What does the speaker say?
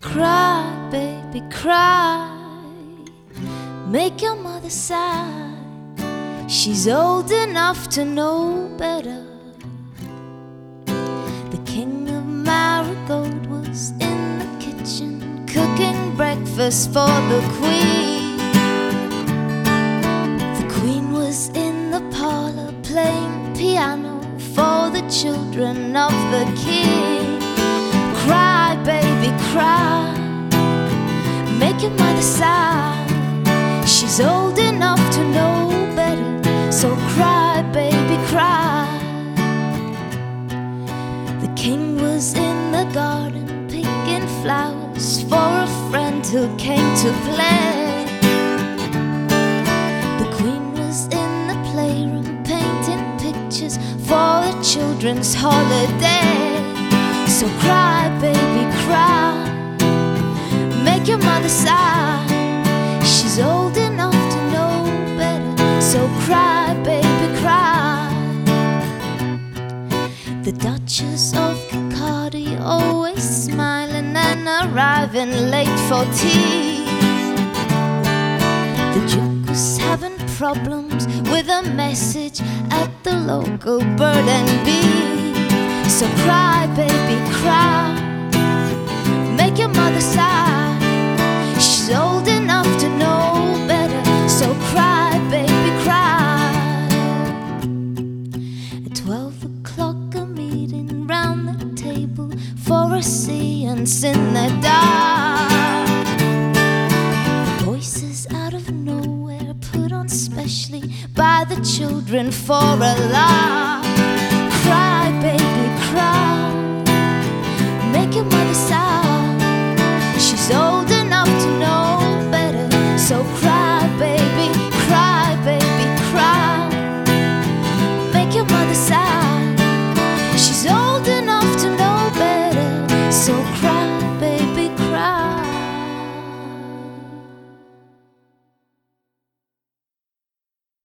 Cry, baby, cry. Make your mother sigh. She's old enough to know better. The king of Marigold was in the kitchen cooking breakfast for the queen. The queen was in the parlor playing piano for the children of the king. Cry. Make your mother sigh. She's old enough to know better. So cry, baby, cry. The king was in the garden picking flowers for a friend who came to play. The queen was in the playroom painting pictures for the children's holiday. Make your mother sigh. She's old enough to know better. So cry, baby, cry. The Duchess of Picardy always smiling and arriving late for tea. The Duke was having problems with a message at the local bird and bee. So cry, baby, cry. Make your mother sigh. Seance in the dark. Voices out of nowhere put on specially by the children for a laugh.